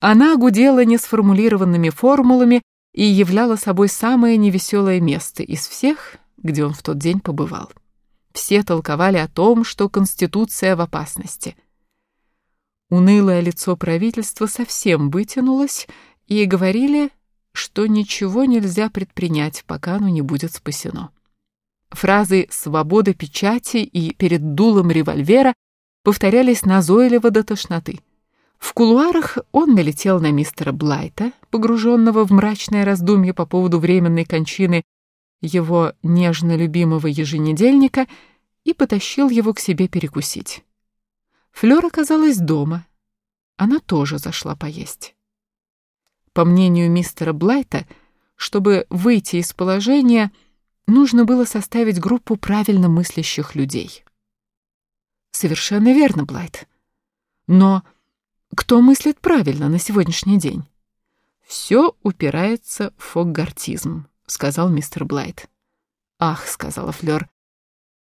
Она гудела несформулированными формулами и являла собой самое невеселое место из всех, где он в тот день побывал. Все толковали о том, что Конституция в опасности. Унылое лицо правительства совсем вытянулось, и говорили, что ничего нельзя предпринять, пока оно не будет спасено. Фразы «свобода печати» и «перед дулом револьвера» повторялись назойливо до тошноты. В кулуарах он налетел на мистера Блайта, погруженного в мрачное раздумье по поводу временной кончины его нежно любимого еженедельника, и потащил его к себе перекусить. Флёр оказалась дома. Она тоже зашла поесть. По мнению мистера Блайта, чтобы выйти из положения, нужно было составить группу правильно мыслящих людей. Совершенно верно, Блайт. Но кто мыслит правильно на сегодняшний день? Все упирается в фоггартизм, сказал мистер Блайт. Ах, сказала Флёр,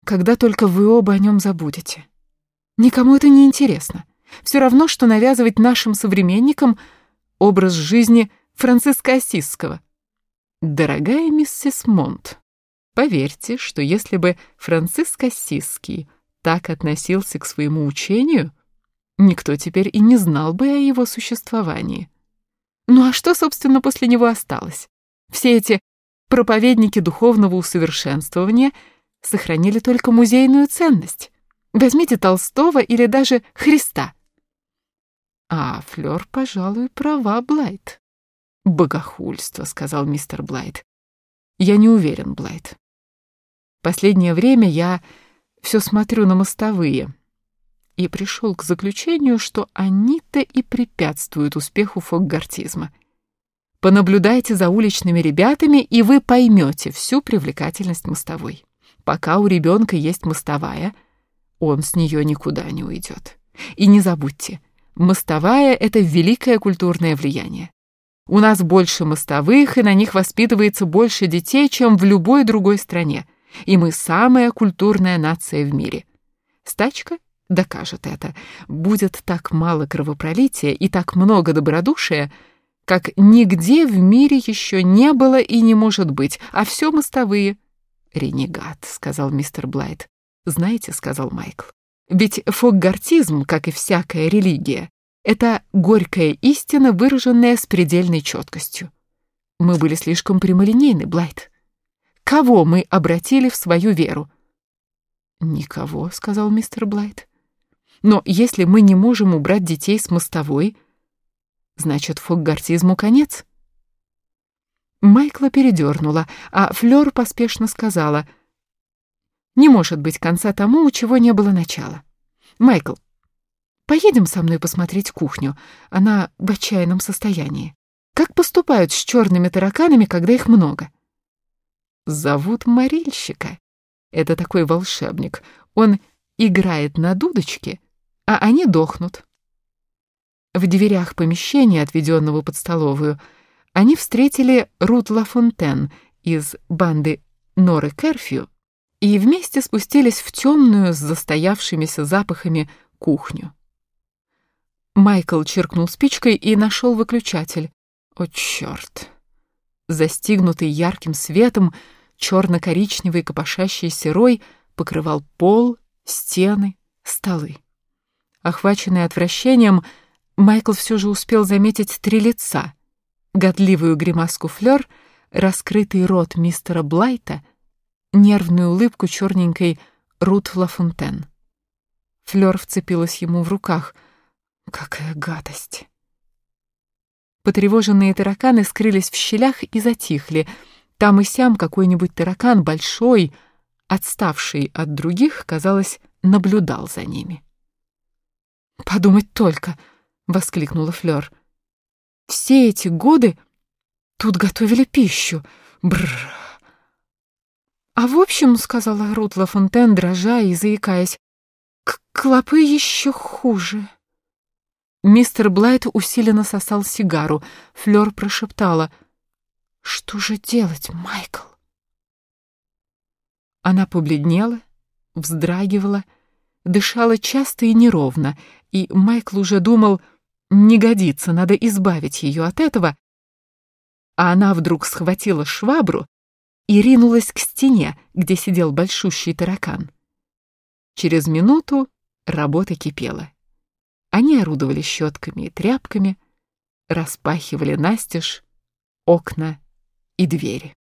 когда только вы оба о нем забудете. Никому это не интересно. Все равно, что навязывать нашим современникам образ жизни Франциска Осисского. Дорогая миссис Монт, поверьте, что если бы Франциск Осисский так относился к своему учению, никто теперь и не знал бы о его существовании. Ну а что, собственно, после него осталось? Все эти проповедники духовного усовершенствования сохранили только музейную ценность. Возьмите Толстого или даже Христа. А Флёр, пожалуй, права, Блайт. Богохульство, сказал мистер Блайт. Я не уверен, Блайт. Последнее время я все смотрю на мостовые и пришел к заключению, что они-то и препятствуют успеху фоггартизма. Понаблюдайте за уличными ребятами, и вы поймете всю привлекательность мостовой. Пока у ребенка есть мостовая, он с нее никуда не уйдет. И не забудьте, мостовая — это великое культурное влияние. У нас больше мостовых, и на них воспитывается больше детей, чем в любой другой стране — и мы самая культурная нация в мире. Стачка докажет это. Будет так мало кровопролития и так много добродушия, как нигде в мире еще не было и не может быть, а все мостовые. «Ренегат», — сказал мистер Блайт. «Знаете», — сказал Майкл, «ведь фоггартизм, как и всякая религия, это горькая истина, выраженная с предельной четкостью. Мы были слишком прямолинейны, Блайт. Кого мы обратили в свою веру? Никого, сказал мистер Блайт. Но если мы не можем убрать детей с мостовой, значит, фоггартизму конец. Майкла передернула, а Флёр поспешно сказала, «Не может быть конца тому, у чего не было начала. Майкл, поедем со мной посмотреть кухню, она в отчаянном состоянии. Как поступают с черными тараканами, когда их много?» зовут Морильщика. Это такой волшебник. Он играет на дудочке, а они дохнут. В дверях помещения, отведенного под столовую, они встретили Рут Лафонтен из банды Норы Керфью и вместе спустились в темную с застоявшимися запахами кухню. Майкл чиркнул спичкой и нашел выключатель. О, черт! Застигнутый ярким светом, черно-коричневый копошащийся рой покрывал пол, стены, столы. Охваченный отвращением, Майкл все же успел заметить три лица. Годливую гримаску Флёр, раскрытый рот мистера Блайта, нервную улыбку черненькой Рут Лафонтен. Флёр вцепилась ему в руках. Какая гадость! Потревоженные тараканы скрылись в щелях и затихли. Там и сям какой-нибудь таракан большой, отставший от других, казалось, наблюдал за ними. «Подумать только!» — воскликнула Флёр. «Все эти годы тут готовили пищу. Бррр!» «А в общем, — сказала Рут Лафонтен, дрожа и заикаясь, — клопы еще хуже». Мистер Блайт усиленно сосал сигару. Флёр прошептала. «Что же делать, Майкл?» Она побледнела, вздрагивала, дышала часто и неровно, и Майкл уже думал, не годится, надо избавить ее от этого, а она вдруг схватила швабру и ринулась к стене, где сидел большущий таракан. Через минуту работа кипела. Они орудовали щетками и тряпками, распахивали настежь окна и двери.